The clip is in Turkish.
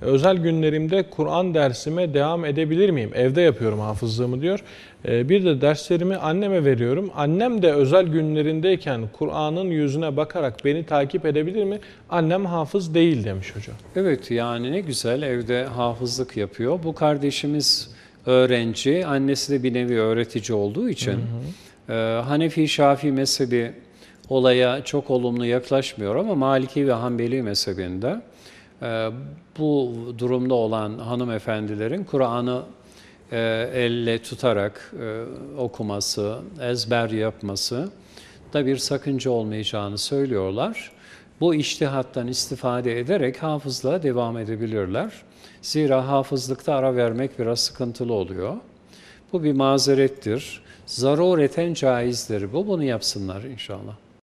Özel günlerimde Kur'an dersime devam edebilir miyim? Evde yapıyorum hafızlığımı diyor. Ee, bir de derslerimi anneme veriyorum. Annem de özel günlerindeyken Kur'an'ın yüzüne bakarak beni takip edebilir mi? Annem hafız değil demiş hocam. Evet yani ne güzel evde hafızlık yapıyor. Bu kardeşimiz öğrenci, annesi de bir nevi öğretici olduğu için hı hı. E, Hanefi Şafii mezhebi olaya çok olumlu yaklaşmıyor ama Maliki ve Hanbeli mezhebinde bu durumda olan hanımefendilerin Kur'an'ı e, elle tutarak e, okuması, ezber yapması da bir sakınca olmayacağını söylüyorlar. Bu iştihattan istifade ederek hafızlığa devam edebilirler. Zira hafızlıkta ara vermek biraz sıkıntılı oluyor. Bu bir mazerettir. Zarureten caizdir bu. Bunu yapsınlar inşallah.